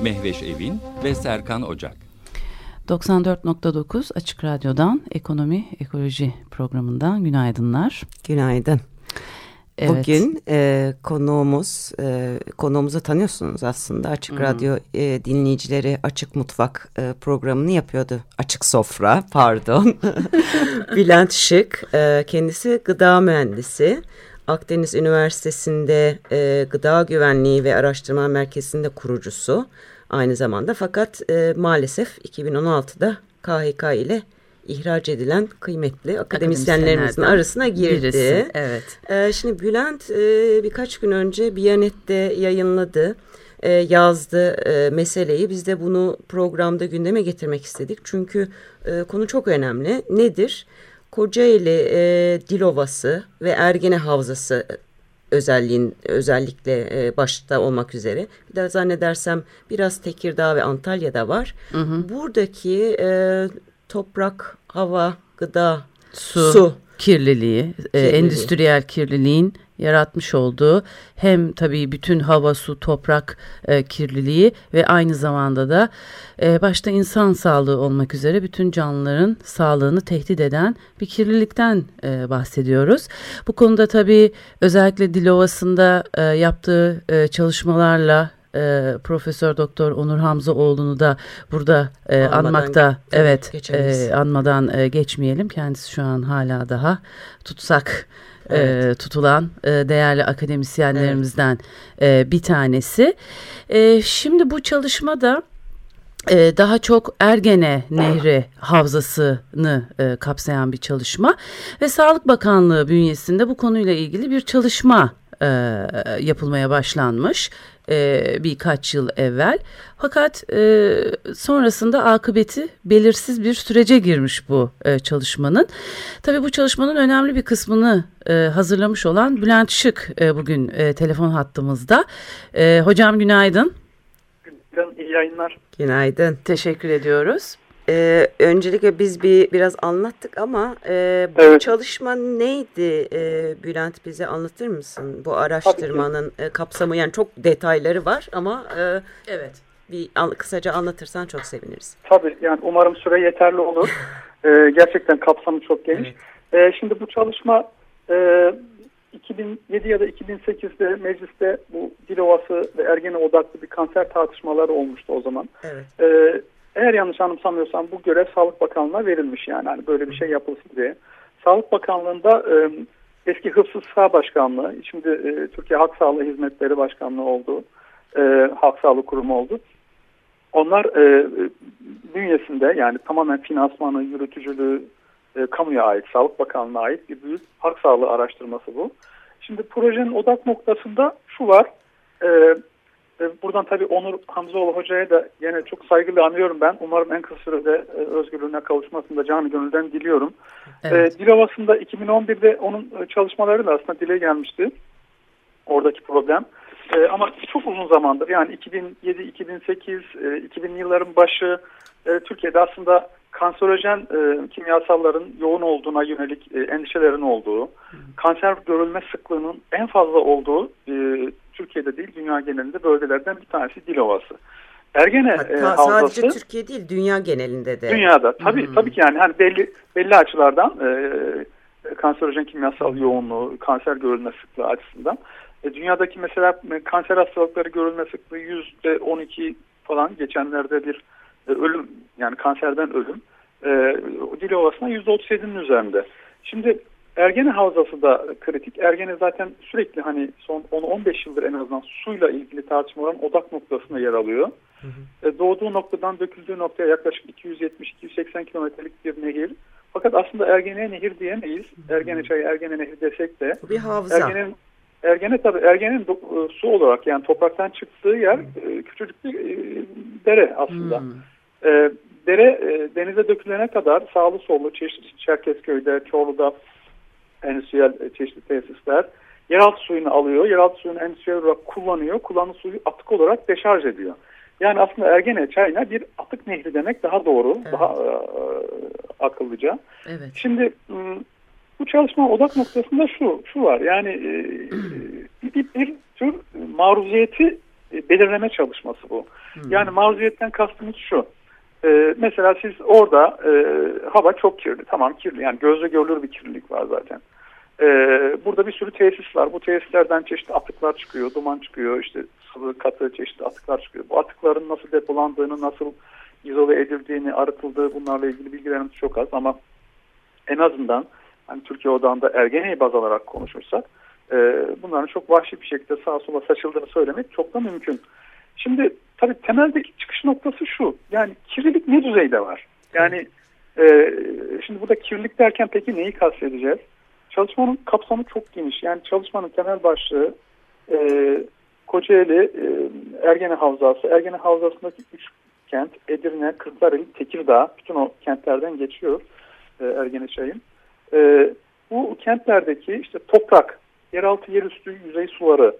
Mehveş Evin ve Serkan Ocak. 94.9 Açık Radyo'dan Ekonomi Ekoloji programından günaydınlar. Günaydın. Evet. Bugün e, konuğumuz, e, konuğumuzu tanıyorsunuz aslında. Açık hmm. Radyo e, dinleyicileri Açık Mutfak e, programını yapıyordu. Açık Sofra, pardon. Bülent Şık, e, kendisi gıda mühendisi. Akdeniz Üniversitesi'nde e, Gıda Güvenliği ve Araştırma Merkezi'nde kurucusu aynı zamanda. Fakat e, maalesef 2016'da KHK ile ihraç edilen kıymetli akademisyenlerimizin arasına girdi. Birisi, evet. E, şimdi Bülent e, birkaç gün önce Biyanet'te yayınladı. E, yazdı e, meseleyi. Biz de bunu programda gündeme getirmek istedik. Çünkü e, konu çok önemli. Nedir? Kocaeli e, Dilovası ve Ergene Havzası özelliğin özellikle e, başta olmak üzere. Bir de zannedersem biraz Tekirdağ ve Antalya'da var. Hı hı. Buradaki e, toprak, hava, gıda, su, su kirliliği, e, kirliliği. E, endüstriyel kirliliğin yaratmış olduğu hem tabii bütün hava, su, toprak e, kirliliği ve aynı zamanda da e, başta insan sağlığı olmak üzere bütün canlıların sağlığını tehdit eden bir kirlilikten e, bahsediyoruz. Bu konuda tabii özellikle Dilovası'nda e, yaptığı e, çalışmalarla e, Profesör Doktor Onur Hamzaoğlu'nu da burada e, anmakta evet e, anmadan e, geçmeyelim. Kendisi şu an hala daha tutsak evet. e, tutulan e, değerli akademisyenlerimizden evet. e, bir tanesi. E, şimdi bu çalışmada e, daha çok Ergene Nehri havzasını e, kapsayan bir çalışma ve Sağlık Bakanlığı bünyesinde bu konuyla ilgili bir çalışma e, yapılmaya başlanmış e, birkaç yıl evvel. Fakat e, sonrasında akıbeti belirsiz bir sürece girmiş bu e, çalışmanın. Tabii bu çalışmanın önemli bir kısmını e, hazırlamış olan Bülent Şık e, bugün e, telefon hattımızda. E, hocam günaydın. Günaydın, iyi yayınlar. Günaydın. Teşekkür ediyoruz. Ee, öncelikle biz bir biraz anlattık ama e, bu evet. çalışma neydi e, Bülent bize anlatır mısın? Bu araştırmanın e, kapsamı yani çok detayları var ama e, evet bir an, kısaca anlatırsan çok seviniriz. Tabii yani umarım süre yeterli olur. e, gerçekten kapsamı çok geniş. Evet. E, şimdi bu çalışma e, 2007 ya da 2008'de mecliste bu Dilovası ve Ergene odaklı bir kanser tartışmaları olmuştu o zaman. Evet. E, eğer yanlış anımsamıyorsam bu görev Sağlık Bakanlığı'na verilmiş yani hani böyle bir şey yapılsın diye. Sağlık Bakanlığı'nda e, eski Hıfzı Sağ Başkanlığı, şimdi e, Türkiye Halk Sağlığı Hizmetleri Başkanlığı oldu, e, Halk Sağlığı Kurumu oldu. Onlar e, bünyesinde yani tamamen finansmanı, yürütücülüğü e, kamuya ait, Sağlık Bakanlığı'na ait bir büyük halk sağlığı araştırması bu. Şimdi projenin odak noktasında şu var, e, Buradan tabii Onur Hamzoğlu Hoca'ya da yine çok saygılı anıyorum ben. Umarım en kısa sürede e, özgürlüğüne kavuşmasını da canı gönülden diliyorum. Evet. E, Dilovası'nda 2011'de onun e, çalışmaları da aslında dile gelmişti. Oradaki problem. E, ama çok uzun zamandır yani 2007, 2008, e, 2000 yılların başı e, Türkiye'de aslında kanserojen e, kimyasalların yoğun olduğuna yönelik e, endişelerin olduğu, kanser görülme sıklığının en fazla olduğu e, Türkiye'de değil dünya genelinde bölgelerden bir tanesi Dilovası. Ergene Hatta e, havzası sadece Türkiye değil dünya genelinde de. Dünyada tabii hmm. tabii ki yani hani belli belli açılardan e, kanserojen kimyasal yoğunluğu, kanser görülme sıklığı açısından e, dünyadaki mesela e, kanser hastalıkları görülme sıklığı yüzde 12 falan geçenlerde bir e, ölüm yani kanserden ölüm e, Dili Ovası'na %37'nin üzerinde. Şimdi Ergene Havzası da kritik. Ergene zaten sürekli hani son 10-15 yıldır en azından suyla ilgili tartışmaların odak noktasında yer alıyor. Hı hı. E, doğduğu noktadan döküldüğü noktaya yaklaşık 270-280 kilometrelik bir nehir. Fakat aslında Ergene Nehir diyemeyiz. Ergene Çayı, Ergene Nehir desek de. Bir havza. Ergene'nin Ergene tabi Ergene'nin e, su olarak yani topraktan çıktığı yer e, küçücük bir e, dere aslında. Hmm. E, dere e, denize dökülene kadar sağlı sollu çeşitli Çerkezköy'de, Çorlu'da endüstriyel e, çeşitli tesisler yeraltı suyunu alıyor. Yeraltı suyunu endüstriyel olarak kullanıyor. Kullandığı suyu atık olarak deşarj ediyor. Yani aslında Ergene Çayna bir atık nehri demek daha doğru, evet. daha e, akıllıca. Evet. Şimdi bu çalışma odak noktasında şu şu var. Yani e, bir, bir tür maruziyeti belirleme çalışması bu. Hmm. Yani maruziyetten kastımız şu. E, mesela siz orada e, hava çok kirli. Tamam kirli. Yani gözle görülür bir kirlilik var zaten. E, burada bir sürü tesis var. Bu tesislerden çeşitli atıklar çıkıyor. Duman çıkıyor. işte sıvı katı çeşitli atıklar çıkıyor. Bu atıkların nasıl depolandığını, nasıl izole edildiğini, arıtıldığı bunlarla ilgili bilgilerimiz çok az ama en azından hani Türkiye odağında Ergene'yi baz alarak konuşursak e, bunların çok vahşi bir şekilde sağa sola saçıldığını söylemek çok da mümkün. Şimdi tabii temeldeki çıkış noktası şu. Yani kirlilik ne düzeyde var? Yani e, şimdi burada kirlilik derken peki neyi kastedeceğiz? Çalışmanın kapsamı çok geniş. Yani çalışmanın temel başlığı e, Kocaeli, e, Ergene Havzası. Ergene Havzası'ndaki üç kent Edirne, Kırklareli, Tekirdağ. Bütün o kentlerden geçiyor e, Ergene Çay'ın. E, bu kentlerdeki işte toprak, yeraltı, yerüstü, yüzey suları,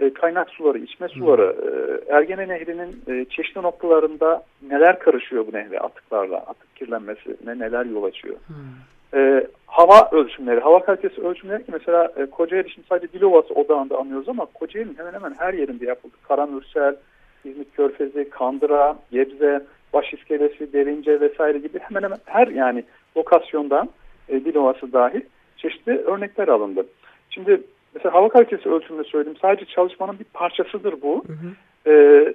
e, kaynak suları, içme suları, e, Ergene Nehri'nin e, çeşitli noktalarında neler karışıyor bu nehre atıklarla, atık kirlenmesine neler yol açıyor. Hmm. E, hava ölçümleri, hava kalitesi ölçümleri ki mesela e, Kocaeli şimdi sadece Dilovası odağında anıyoruz ama Kocaeli'nin hemen hemen her yerinde yapıldı. Karamürsel, İzmit Körfezi, Kandıra, Gebze, Başiskelesi, Derince vesaire gibi hemen hemen her yani lokasyondan e, Dilovası dahil çeşitli örnekler alındı. Şimdi mesela hava kalitesi ölçümünü söyledim. Sadece çalışmanın bir parçasıdır bu. Hı hı. Ee,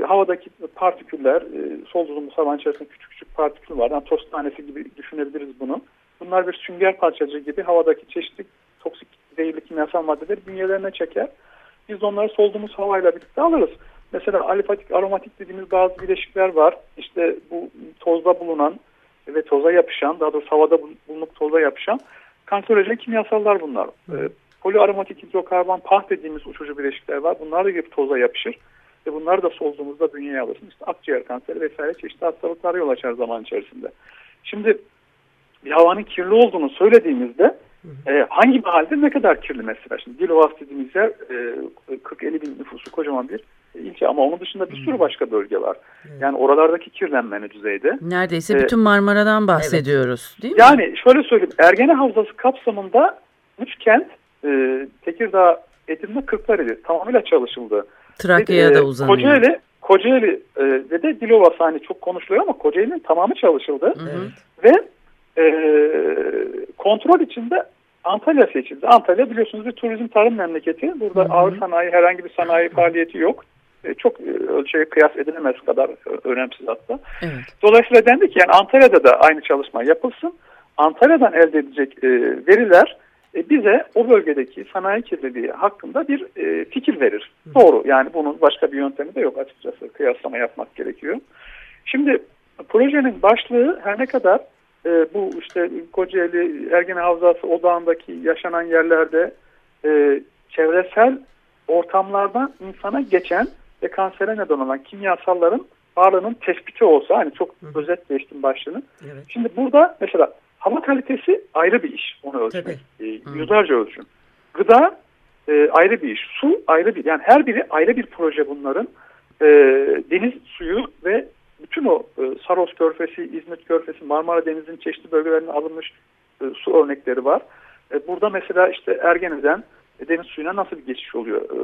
havadaki partiküller, e, soluduğumuz havanın içerisinde küçük küçük partikül var. Yani toz tanesi gibi düşünebiliriz bunu. Bunlar bir sünger parçacığı gibi havadaki çeşitli toksik zehirli kimyasal maddeleri bünyelerine çeker. Biz onları solduğumuz havayla birlikte alırız. Mesela alifatik, aromatik dediğimiz bazı bileşikler var. İşte bu tozda bulunan ve toza yapışan, daha doğrusu havada bulunup toza yapışan kanserojen kimyasallar bunlar. Ee, poliaromatik hidrokarbon pah dediğimiz uçucu bileşikler var. Bunlar da gibi toza yapışır. Ve bunları da solduğumuzda bünyeye alırsın. İşte akciğer kanseri vesaire çeşitli hastalıklara yol açar zaman içerisinde. Şimdi bir havanın kirli olduğunu söylediğimizde e, hangi mahalde ne kadar kirli mesela? Şimdi Dilovas dediğimiz yer e, 40-50 bin nüfusu kocaman bir ilçe ama onun dışında bir sürü başka bölge var. Yani oralardaki kirlenme ne düzeyde? Neredeyse ee, bütün Marmara'dan bahsediyoruz evet. değil mi? Yani şöyle söyleyeyim. Ergene Havzası kapsamında üç kent e, Tekirdağ, Edirne, Kırklareli tamamıyla çalışıldı. Trakya'ya e, da uzanıyor. Kocaeli, Kocaeli e, ve de Dilovası hani çok konuşuluyor ama Kocaeli'nin tamamı çalışıldı. Evet. Ve e, kontrol içinde Antalya seçildi. Antalya biliyorsunuz bir turizm tarım memleketi. Burada hı hı. ağır sanayi herhangi bir sanayi faaliyeti yok. E, çok ölçüye kıyas edilemez kadar e, önemsiz hatta. Evet. Dolayısıyla dendi ki yani Antalya'da da aynı çalışma yapılsın. Antalya'dan elde edecek e, veriler e, bize o bölgedeki sanayi kirliliği hakkında bir e, fikir verir. Hı. Doğru yani bunun başka bir yöntemi de yok açıkçası kıyaslama yapmak gerekiyor. Şimdi projenin başlığı her ne kadar e, bu işte Kocaeli Ergene Havzası odağındaki yaşanan yerlerde e, çevresel ortamlardan insana geçen ve kansere neden olan kimyasalların varlığının tespiti olsa hani çok Hı. özet geçtim başlığını. Evet. Şimdi burada mesela hava kalitesi ayrı bir iş onu ölçmek. E, yüzlerce ölçüm. Gıda e, ayrı bir iş. Su ayrı bir yani her biri ayrı bir proje bunların. E, deniz suyu ve bütün o e, Saros Körfezi, İzmit Körfezi, Marmara Denizi'nin çeşitli bölgelerine alınmış e, su örnekleri var. E, burada mesela işte Ergene'den e, deniz suyuna nasıl bir geçiş oluyor? E,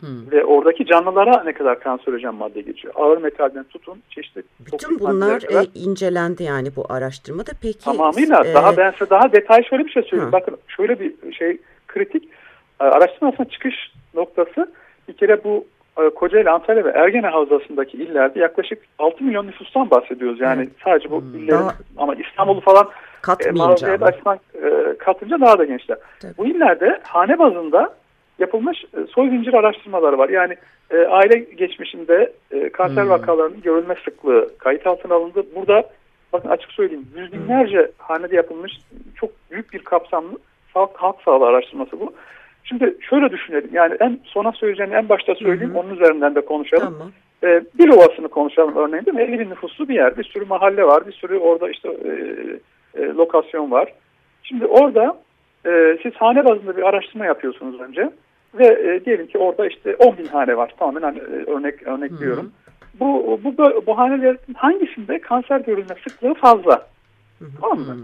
hmm. Ve oradaki canlılara ne kadar kanserojen madde geçiyor? Ağır metalden tutun çeşitli Bütün bunlar e, incelendi yani bu araştırmada. Peki Tamamıyla. E, daha ben size daha detay şöyle bir şey söyleyeyim. Ha. Bakın şöyle bir şey kritik. Araştırma aslında çıkış noktası bir kere bu Kocaeli, Antalya ve Ergene Havzası'ndaki illerde yaklaşık 6 milyon nüfustan bahsediyoruz. Yani hmm. sadece bu hmm. illerin daha... ama İstanbul'u falan katmayınca e, açmak e, katınca daha da gençler. Tabii. Bu illerde hane bazında yapılmış e, soy zincir araştırmaları var. Yani e, aile geçmişinde e, kanser hmm. vakalarının görülme sıklığı kayıt altına alındı. Burada bakın açık söyleyeyim yüz binlerce hmm. hanede yapılmış çok büyük bir kapsamlı halk, halk sağlığı araştırması bu. Şimdi şöyle düşünelim yani en sona söyleyeceğim en başta söyleyeyim Hı -hı. onun üzerinden de konuşalım. Tamam. E, bir ovasını konuşalım örneğin değil mi? 50 bin nüfuslu bir yer. Bir sürü mahalle var. Bir sürü orada işte e, e, lokasyon var. Şimdi orada e, siz hane bazında bir araştırma yapıyorsunuz önce. Ve e, diyelim ki orada işte 10 bin hane var. Tamamen hani, e, örnek örnekliyorum. Hı hı. Bu, bu, bu hanelerin hangisinde kanser görülme sıklığı fazla? Hı hı. Tamam mı?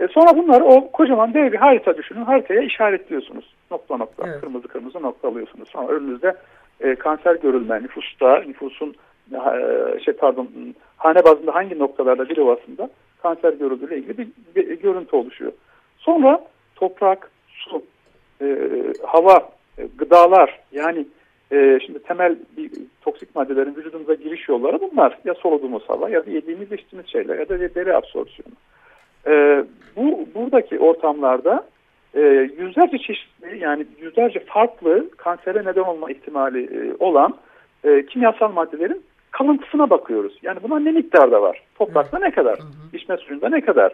E, sonra bunları o kocaman dev bir harita düşünün. Haritaya işaretliyorsunuz. Nokta nokta. Evet. Kırmızı kırmızı nokta alıyorsunuz. Sonra önünüzde e, kanser görülme, nüfusta, nüfusun e, şey pardon hane bazında hangi noktalarda bir ovasında kanser görüldüğüyle ilgili bir, bir, bir görüntü oluşuyor. Sonra toprak, su, e, hava, e, gıdalar yani e, şimdi temel bir, toksik maddelerin vücudumuza giriş yolları bunlar. Ya soluduğumuz hava ya da yediğimiz içtiğimiz şeyler ya da deri absorpsiyonu. E, bu buradaki ortamlarda e, yüzlerce çeşitli yani yüzlerce farklı kansere neden olma ihtimali e, olan e, kimyasal maddelerin kalıntısına bakıyoruz. Yani buna ne miktarda var? Toprakta ne kadar? Hı hı. İçme suyunda ne kadar?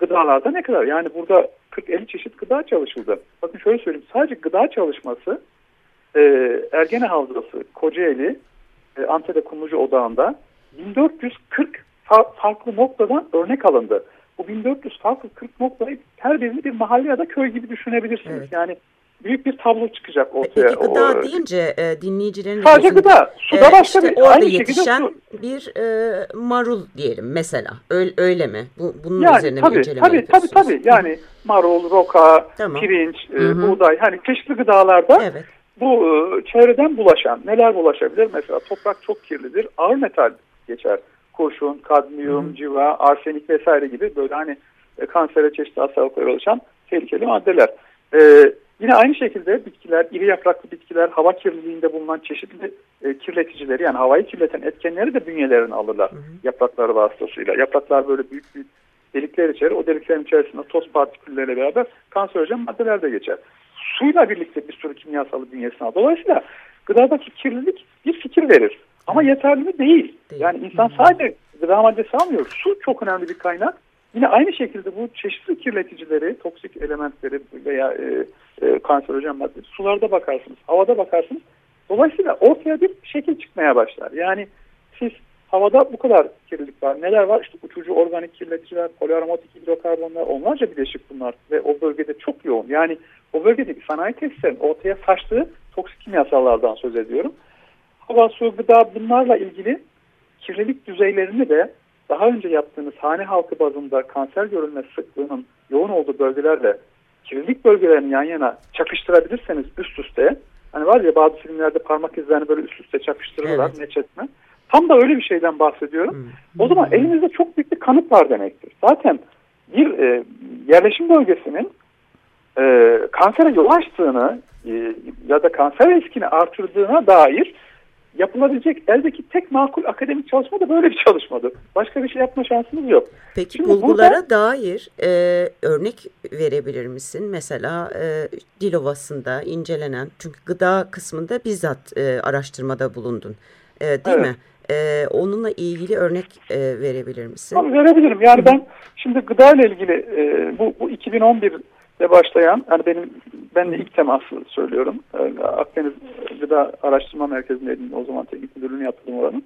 Gıdalarda ne kadar? Yani burada 40-50 çeşit gıda çalışıldı. Bakın şöyle söyleyeyim. Sadece gıda çalışması e, Ergene Havzası, Kocaeli, e, Antalya Kumlucu Odağı'nda 1440 fa farklı noktadan örnek alındı. Bu 1400 farklı 40 noktayı her birini bir mahalle ya da köy gibi düşünebilirsiniz. Evet. Yani büyük bir tablo çıkacak ortaya. Peki gıda o, deyince e, dinleyicilerin... Sadece gıda. Suda e, başka işte bir. Orada Aynı yetişen su. bir e, marul diyelim mesela. Öyle, öyle mi? Bu, bunun yani, üzerine tabii, bir inceleme tabii, Tabii tabii. Yani marul, roka, tamam. pirinç, e, buğday. Hani çeşitli gıdalarda evet. bu e, çevreden bulaşan neler bulaşabilir? Mesela toprak çok kirlidir. Ağır metal geçer. Kurşun, kadmiyum, Hı. civa, arsenik vesaire gibi böyle hani e, kansere çeşitli hastalıklara oluşan tehlikeli maddeler. E, Yine aynı şekilde bitkiler, iri yapraklı bitkiler hava kirliliğinde bulunan çeşitli e, kirleticileri yani havayı kirleten etkenleri de bünyelerine alırlar hı hı. yaprakları vasıtasıyla. Yapraklar böyle büyük büyük delikler içerir. O deliklerin içerisinde toz partikülleriyle beraber kanserojen maddeler de geçer. Suyla birlikte bir sürü kimyasalı bünyesine. Dolayısıyla gıdadaki kirlilik bir fikir verir. Ama yeterli mi? Değil. değil. Yani insan sadece gıda maddesi almıyor. Su çok önemli bir kaynak. Yine aynı şekilde bu çeşitli kirleticileri, toksik elementleri veya e, e, kanserojen madde sularda bakarsınız, havada bakarsınız. Dolayısıyla ortaya bir şekil çıkmaya başlar. Yani siz havada bu kadar kirlilik var. Neler var? İşte uçucu organik kirleticiler, poliaromatik hidrokarbonlar, onlarca bileşik bunlar ve o bölgede çok yoğun. Yani o bölgedeki sanayi tesislerin ortaya saçtığı toksik kimyasallardan söz ediyorum. Hava, su, gıda bunlarla ilgili kirlilik düzeylerini de daha önce yaptığınız hane halkı bazında kanser görülme sıklığının yoğun olduğu bölgelerle kirlilik bölgelerini yan yana çakıştırabilirseniz üst üste hani var ya bazı filmlerde parmak izlerini böyle üst üste çakıştırırlar evet. meçetme. Tam da öyle bir şeyden bahsediyorum. Hmm. O zaman elimizde çok büyük bir kanıt var demektir. Zaten bir e, yerleşim bölgesinin e, kansere yol açtığını e, ya da kanser riskini artırdığına dair yapılabilecek eldeki tek makul akademik çalışma da böyle bir çalışmadır. Başka bir şey yapma şansımız yok. Peki Şimdi bulgulara burada, dair e, örnek verebilir misin? Mesela e, Dilovası'nda incelenen, çünkü gıda kısmında bizzat e, araştırmada bulundun e, değil evet. mi? E, onunla ilgili örnek e, verebilir misin? Tabii verebilirim. Yani ben şimdi gıda ile ilgili e, bu, bu 2011 ile başlayan, yani benim ben de ilk teması söylüyorum. Ee, Akdeniz Gıda Araştırma Merkezi'ndeydim o zaman teknik müdürlüğünü yaptım oranın.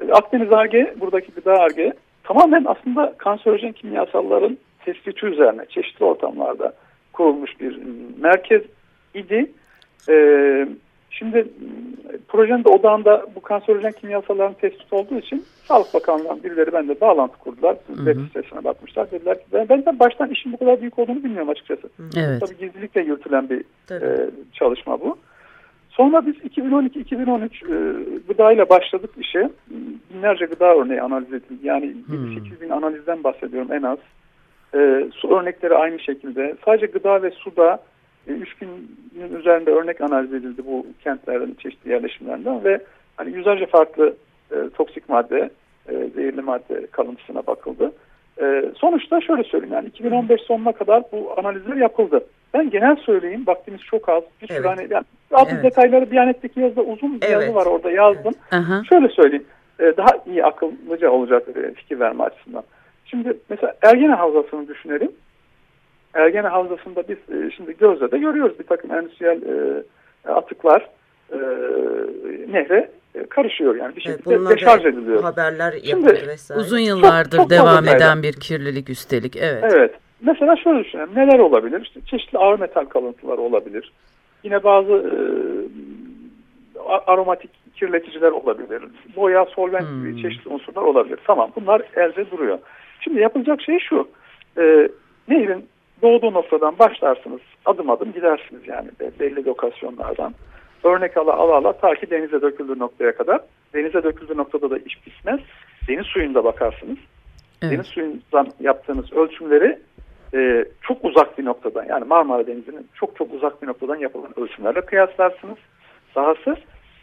Ee, Akdeniz ARGE, buradaki gıda ARGE tamamen aslında kanserojen kimyasalların tespiti üzerine çeşitli ortamlarda kurulmuş bir merkez idi. Ee, Şimdi projenin de odağında bu kanserojen kimyasalların tespit olduğu için Sağlık Bakanlığı'ndan birileri bende bağlantı kurdular. Web sitesine bakmışlar. Dediler ki ben, ben de baştan işin bu kadar büyük olduğunu bilmiyorum açıkçası. Evet. Tabii gizlilikle yürütülen bir e, çalışma bu. Sonra biz 2012-2013 e, gıdayla başladık işe. Binlerce gıda örneği analiz edildi. Yani hmm. 8 bin analizden bahsediyorum en az. E, su örnekleri aynı şekilde. Sadece gıda ve suda 3000'in üzerinde örnek analiz edildi bu kentlerden, çeşitli yerleşimlerden ve hani yüzlerce farklı e, toksik madde, e, zehirli madde kalıntısına bakıldı. E, sonuçta şöyle söyleyeyim yani 2015 sonuna kadar bu analizler yapıldı. Ben genel söyleyeyim vaktimiz çok az. Bir sürü evet. hani yani evet. detayları Diyanet'teki yazıda uzun bir evet. yazı var orada yazdım. Evet. Şöyle söyleyeyim e, daha iyi akıllıca olacak e, fikir verme açısından. Şimdi mesela Ergene Havzası'nı düşünelim. Ergene Havzası'nda biz e, şimdi gözle de görüyoruz bir takım endüstriyel e, atıklar e, nehre karışıyor yani bir şekilde evet, deşarj ediliyor. Haberler Şimdi, vesaire. Uzun yıllardır çok, çok devam eden bir kirlilik üstelik. Evet. Evet. Mesela şöyle düşünelim. Neler olabilir? İşte çeşitli ağır metal kalıntıları olabilir. Yine bazı e, aromatik kirleticiler olabilir. Boya, solvent hmm. gibi çeşitli unsurlar olabilir. Tamam bunlar elde duruyor. Şimdi yapılacak şey şu. E, nehrin doğduğu noktadan başlarsınız. Adım adım gidersiniz yani belli lokasyonlardan. Örnek ala ala ala ta ki denize döküldüğü noktaya kadar. Denize döküldüğü noktada da iş bitmez. Deniz suyunda bakarsınız. Evet. Deniz suyundan yaptığınız ölçümleri e, çok uzak bir noktadan yani Marmara Denizi'nin çok çok uzak bir noktadan yapılan ölçümlerle kıyaslarsınız. Dahası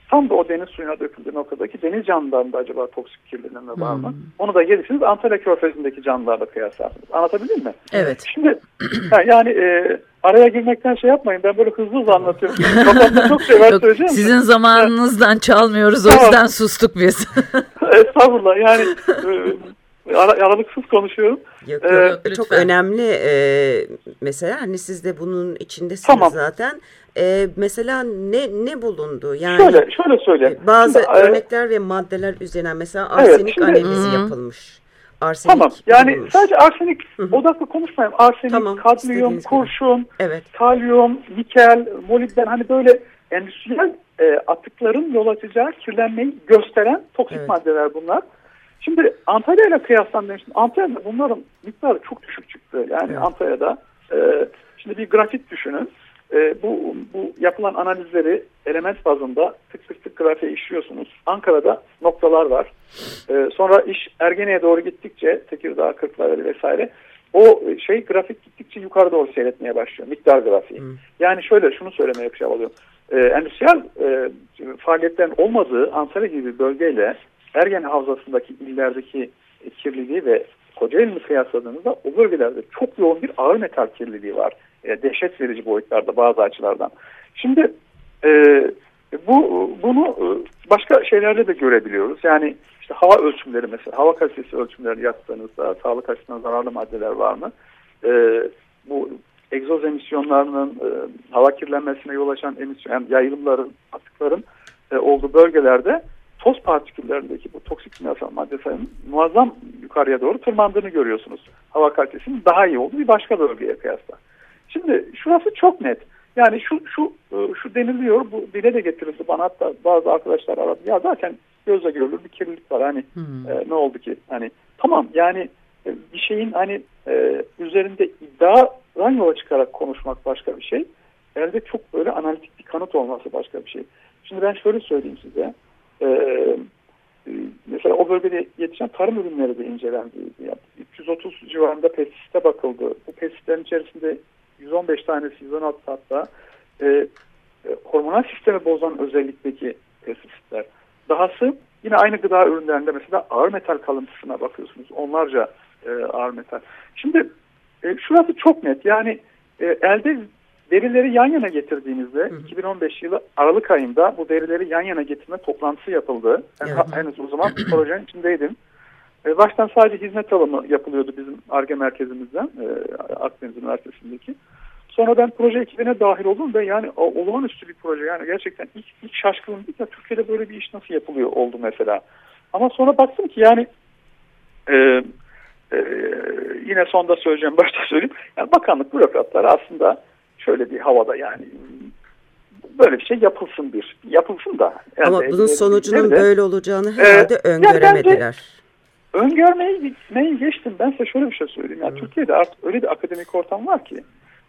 tam da o deniz suyuna döküldüğü noktadaki deniz canlılarında acaba toksik kirlenme var mı? Hmm. Onu da gelirsiniz Antalya Körfezi'ndeki canlılarla kıyaslarsınız. Anlatabildim mi? Evet. Şimdi yani e, araya girmekten şey yapmayın. Ben böyle hızlı hızlı anlatıyorum. Kafamda çok şey var Yok, söyleyeceğim. Sizin zamanınızdan çalmıyoruz o yüzden sustuk biz. Estağfurullah yani e, aralıksız konuşuyorum. Yok, yok, yok, ee, çok önemli e, mesela hani siz de bunun içindesiniz tamam. zaten. E, mesela ne ne bulundu? Yani şöyle şöyle söyle. Bazı şimdi, örnekler e, ve maddeler üzerine mesela arsenik evet, şimdi, analizi hı. yapılmış. Arsenik tamam. Yani bulunmuş. sadece arsenik odaklı konuşmayayım. Arsenik, tamam, kadmiyum, kurşun, evet. kalyum, nikel, molibden hani böyle endüstriyel e, atıkların yol açacağı kirlenmeyi gösteren toksik evet. maddeler bunlar. Şimdi Antalya ile kıyaslandığında Antalya'da bunların miktarı çok düşük çıktı. Yani evet. Antalya'da e, şimdi bir grafik düşünün. E, bu, bu yapılan analizleri element bazında tık tık tık grafiğe işliyorsunuz. Ankara'da noktalar var. E, sonra iş Ergene'ye doğru gittikçe Tekirdağ, Kırklareli vesaire o şey grafik gittikçe yukarı doğru seyretmeye başlıyor. Miktar grafiği. Hmm. Yani şöyle şunu söylemeye çalışıyorum. E, endüstriyel e, faaliyetlerin olmadığı Antalya gibi bir bölgeyle Ergen Havzası'ndaki illerdeki kirliliği ve Kocaeli'ni kıyasladığınızda o bölgelerde çok yoğun bir ağır metal kirliliği var. E, dehşet verici boyutlarda bazı açılardan. Şimdi e, bu bunu e, başka şeylerde de görebiliyoruz. Yani işte hava ölçümleri mesela hava kalitesi ölçümleri yaptığınızda sağlık açısından zararlı maddeler var mı? E, bu egzoz emisyonlarının e, hava kirlenmesine yol açan emisyon, yani yayılımların, atıkların e, olduğu bölgelerde toz partiküllerindeki bu toksik kimyasal madde sayının muazzam yukarıya doğru tırmandığını görüyorsunuz. Hava kalitesinin daha iyi olduğu bir başka bölgeye kıyasla. Şimdi şurası çok net. Yani şu şu e, şu deniliyor, bu dile de getirildi bana hatta bazı arkadaşlar aradı. Ya zaten gözle görülür bir kirlilik var. Hani hmm. e, ne oldu ki? Hani tamam yani e, bir şeyin hani e, üzerinde iddiadan yola çıkarak konuşmak başka bir şey. Elde çok böyle analitik bir kanıt olması başka bir şey. Şimdi ben şöyle söyleyeyim size. Ee, mesela o bölgede yetişen tarım ürünleri de incelendi. Yani 330 civarında pestisite bakıldı. Bu pestisitlerin içerisinde 115 tanesi, 116 hatta e, e, hormonal sistemi bozan özellikteki pestisitler. Dahası yine aynı gıda ürünlerinde mesela ağır metal kalıntısına bakıyorsunuz. Onlarca e, ağır metal. Şimdi e, şurası çok net. Yani e, elde Verileri yan yana getirdiğinizde hı hı. 2015 yılı Aralık ayında bu verileri yan yana getirme toplantısı yapıldı. Ben evet. henüz o zaman projenin içindeydim. E, baştan sadece hizmet alımı yapılıyordu bizim ARGE merkezimizden e, Akdeniz Üniversitesi'ndeki. Sonra ben proje ekibine dahil oldum ve yani olağanüstü bir proje. Yani gerçekten ilk, ilk şaşkınım ya Türkiye'de böyle bir iş nasıl yapılıyor oldu mesela. Ama sonra baktım ki yani e, e, yine sonda söyleyeceğim başta söyleyeyim. Yani bakanlık bürokratları aslında şöyle bir havada yani böyle bir şey yapılsın bir. Yapılsın da. Yani Ama bunun sonucunun de, böyle olacağını herhalde e, öngöremediler. Yani öngörmeyi neyi geçtim. Ben size şöyle bir şey söyleyeyim. Yani Türkiye'de artık öyle bir akademik ortam var ki.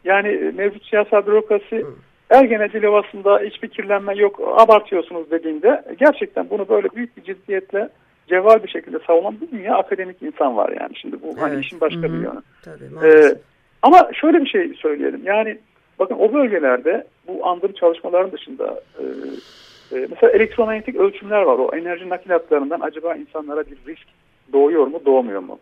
Yani e, mevcut siyasal bürokrasi Hı. Ergene Dilovası'nda hiçbir kirlenme yok abartıyorsunuz dediğinde gerçekten bunu böyle büyük bir ciddiyetle cevval bir şekilde savunan bir dünya akademik insan var yani. Şimdi bu hani evet. hani işin başka Hı -hı. bir yönü. Tabii, ee, ama şöyle bir şey söyleyelim. Yani Bakın o bölgelerde bu andırı çalışmaların dışında e, e, mesela elektromanyetik ölçümler var. O enerji nakilatlarından acaba insanlara bir risk doğuyor mu doğmuyor mu?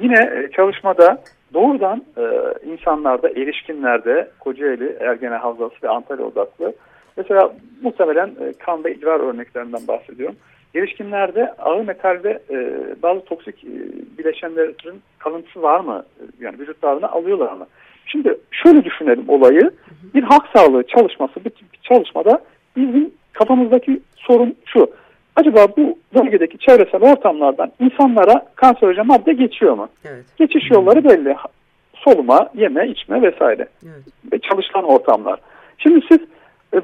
Yine e, çalışmada doğrudan e, insanlarda, erişkinlerde Kocaeli, Ergene Havzası ve Antalya odaklı mesela muhtemelen e, kan ve idrar örneklerinden bahsediyorum. Erişkinlerde ağır metal ve e, bazı toksik e, bileşenlerin kalıntısı var mı? E, yani vücutlarına alıyorlar mı? Şimdi şöyle düşünelim olayı. Bir halk sağlığı çalışması, bir, bir çalışmada bizim kafamızdaki sorun şu. acaba bu bölgedeki çevresel ortamlardan insanlara kanserojen madde geçiyor mu? Evet. Geçiş yolları belli. Soluma, yeme, içme vesaire. Evet. Ve çalışkan ortamlar. Şimdi siz e,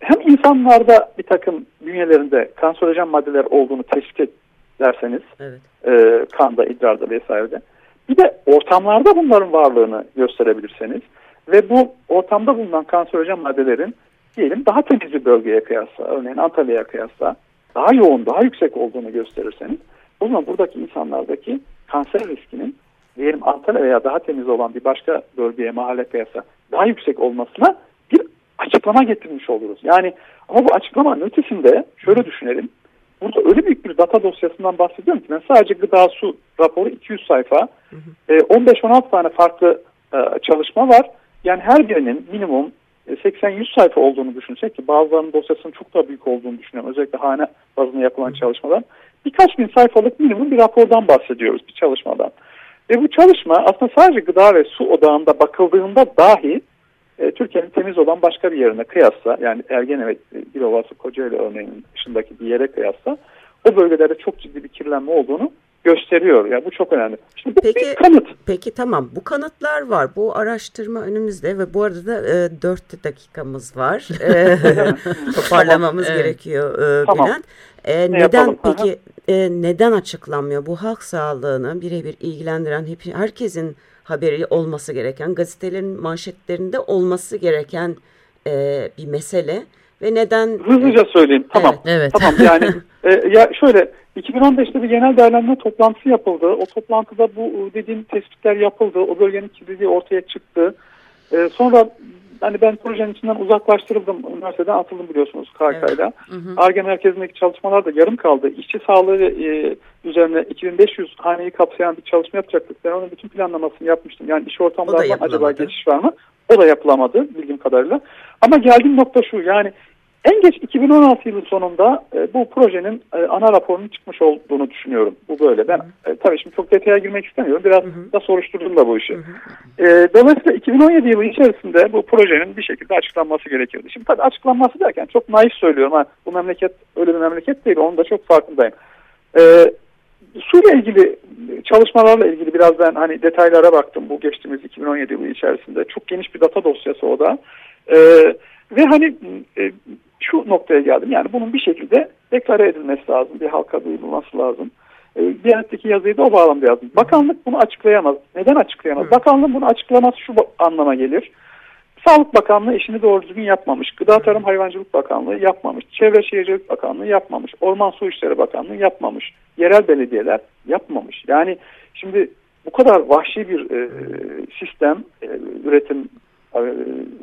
hem insanlarda bir takım bünyelerinde kanserojen maddeler olduğunu tespit ederseniz evet. e, kanda, idrarda vesairede bir de ortamlarda bunların varlığını gösterebilirseniz ve bu ortamda bulunan kanserojen maddelerin diyelim daha temiz bir bölgeye kıyasla, örneğin Antalya'ya kıyasla daha yoğun, daha yüksek olduğunu gösterirseniz o zaman buradaki insanlardaki kanser riskinin diyelim Antalya veya daha temiz olan bir başka bölgeye, mahalle kıyasla daha yüksek olmasına bir açıklama getirmiş oluruz. Yani ama bu açıklamanın ötesinde şöyle düşünelim. Burada öyle büyük bir data dosyasından bahsediyorum ki ben sadece gıda su raporu 200 sayfa, 15-16 e, tane farklı e, çalışma var. Yani her birinin minimum 80-100 e, sayfa olduğunu düşünsek ki bazılarının dosyasının çok daha büyük olduğunu düşünüyorum. Özellikle hane bazında yapılan çalışmalar. Birkaç bin sayfalık minimum bir rapordan bahsediyoruz bir çalışmadan. Ve bu çalışma aslında sadece gıda ve su odağında bakıldığında dahi e, Türkiye'nin temiz olan başka bir yerine kıyasla yani Ergene ve Dilovası Kocaeli örneğinin dışındaki bir yere kıyasla o bölgelerde çok ciddi bir kirlenme olduğunu gösteriyor. Yani bu çok önemli. Şimdi bu peki, bir kanıt. Peki tamam bu kanıtlar var. Bu araştırma önümüzde ve bu arada da e, 4 dakikamız var. E, toparlamamız tamam, gerekiyor e, tamam. Bülent. E, neden yapalım? peki e, neden açıklanmıyor? Bu halk sağlığını birebir ilgilendiren hep, herkesin haberi olması gereken, gazetelerin manşetlerinde olması gereken e, bir mesele ve neden... Hızlıca söyleyeyim. Tamam. Evet. Tamam yani e, ya şöyle 2015'te bir genel değerlendirme toplantısı yapıldı. O toplantıda bu dediğim tespitler yapıldı. O bölgenin kirliliği ortaya çıktı. E, sonra hani ben projenin içinden uzaklaştırıldım. Üniversiteden atıldım biliyorsunuz KK'yla. Evet. ARGE merkezindeki çalışmalar da yarım kaldı. İşçi sağlığı e, üzerine 2500 haneyi kapsayan bir çalışma yapacaktık. Ben onun bütün planlamasını yapmıştım. Yani iş ortamlarından acaba geçiş var mı? O da yapılamadı bildiğim kadarıyla. Ama geldiğim nokta şu yani en geç 2016 yılı sonunda e, bu projenin e, ana raporunun çıkmış olduğunu düşünüyorum. Bu böyle. Ben e, tabii şimdi çok detaya girmek istemiyorum. Biraz hı hı. da soruşturdum da bu işi. Hı hı. E, dolayısıyla 2017 yılı içerisinde bu projenin bir şekilde açıklanması gerekiyordu. Şimdi tabii açıklanması derken çok naif söylüyorum. Ha, bu memleket öyle bir memleket değil. Onun da çok farkındayım. E, suyla ilgili çalışmalarla ilgili biraz ben hani detaylara baktım bu geçtiğimiz 2017 yılı içerisinde. Çok geniş bir data dosyası o da. E, ve hani e, şu noktaya geldim. Yani bunun bir şekilde deklare edilmesi lazım. Bir halka duyulması lazım. E, Diyanetteki yazıyı da o bağlamda yazdım. Bakanlık bunu açıklayamaz. Neden açıklayamaz? Hı. Bakanlığın bunu açıklaması şu anlama gelir. Sağlık Bakanlığı işini doğru düzgün yapmamış. Gıda Tarım Hayvancılık Bakanlığı yapmamış. Çevre Şehircilik Bakanlığı yapmamış. Orman Su İşleri Bakanlığı yapmamış. Yerel belediyeler yapmamış. Yani şimdi bu kadar vahşi bir e, sistem, e, üretim e,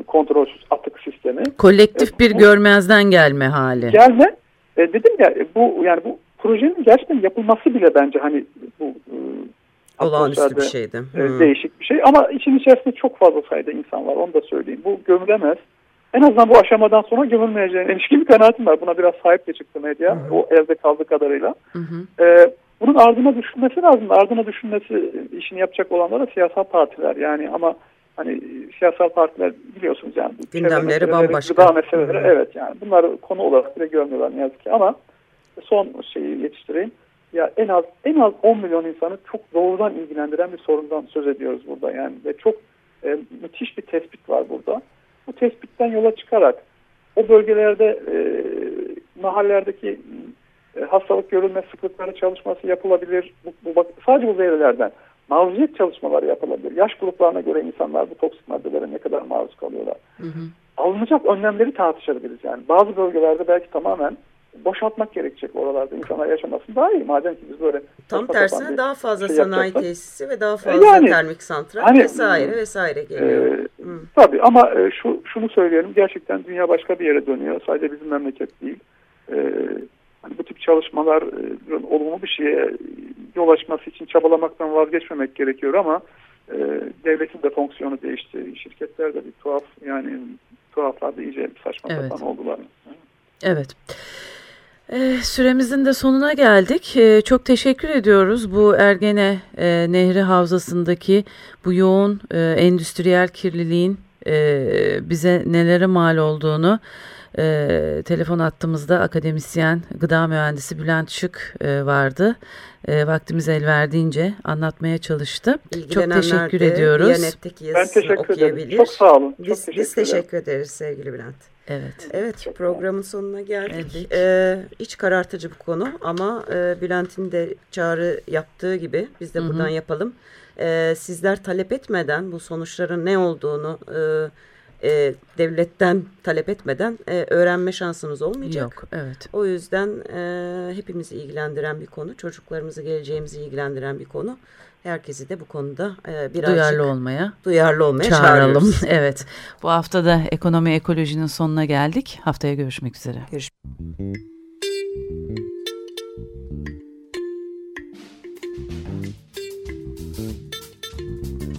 kontrolsüz atık sistemi. Kolektif e, bir bu, görmezden gelme hali. Gelme. E, dedim ya bu yani bu projenin gerçekten yapılması bile bence hani bu e, olağanüstü bir şeydi. E, değişik bir şey ama için içerisinde çok fazla sayıda insan var onu da söyleyeyim. Bu gömülemez. En azından bu aşamadan sonra gömülmeyeceğine ilişkin bir kanaatim var. Buna biraz sahip de çıktı medya. Hı hı. O elde kaldığı kadarıyla. Hı hı. E, bunun ardına düşünmesi lazım. Ardına düşünmesi işini yapacak olanlar da siyasal partiler. Yani ama hani siyasal partiler biliyorsunuz yani. Gündemleri bambaşka. Gıda meseleleri Hı. evet yani bunları konu olarak bile görmüyorlar ne yazık ki ama son şeyi yetiştireyim. Ya en az en az 10 milyon insanı çok doğrudan ilgilendiren bir sorundan söz ediyoruz burada yani ve çok e, müthiş bir tespit var burada. Bu tespitten yola çıkarak o bölgelerde e, mahallelerdeki e, hastalık görülme sıklıkları çalışması yapılabilir. Bu, bu, bak, sadece bu verilerden maruziyet çalışmaları yapılabilir. Yaş gruplarına göre insanlar bu toksik maddelere ne kadar maruz kalıyorlar. Hı hı. Alınacak önlemleri tartışabiliriz yani. Bazı bölgelerde belki tamamen boşaltmak gerekecek oralarda insanlar yaşamasın daha iyi. Madem ki biz böyle tam tersine daha fazla şey sanayi tesisi ve daha fazla yani, termik santral hani, vesaire vesaire geliyor. E, tabii ama e, şu şunu söyleyelim gerçekten dünya başka bir yere dönüyor. Sadece bizim memleket değil. E, hani bu tip çalışmalar e, olumlu bir şeye yol açması için çabalamaktan vazgeçmemek gerekiyor ama e, devletin de fonksiyonu değişti. Şirketler de bir tuhaf yani tuhaflar da iyice saçma evet. sapan oldular. Evet. E, süremizin de sonuna geldik. E, çok teşekkür ediyoruz bu Ergene e, Nehri Havzası'ndaki bu yoğun e, endüstriyel kirliliğin e, bize nelere mal olduğunu e, telefon attığımızda akademisyen gıda mühendisi Bülent Şık e, vardı. E, vaktimiz el verdiğince anlatmaya çalıştı. Çok teşekkür ediyoruz. Ben teşekkür ederim. Çok sağ olun. Biz Çok biz teşekkür ederiz sevgili Bülent. Evet. Evet Çok programın sonuna geldik. Evet. Ee, iç karartıcı bir konu ama e, Bülent'in de çağrı yaptığı gibi biz de buradan Hı -hı. yapalım. Ee, sizler talep etmeden bu sonuçların ne olduğunu e, e, devletten talep etmeden e, öğrenme şansınız olmayacak. Yok, evet. O yüzden e, hepimizi ilgilendiren bir konu, çocuklarımızı, geleceğimizi ilgilendiren bir konu. Herkesi de bu konuda e, birazcık duyarlı olmaya, duyarlı olmaya çağıralım. evet. Bu hafta da ekonomi ekolojinin sonuna geldik. Haftaya görüşmek üzere. Görüşmek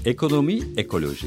Ekonomi ekoloji.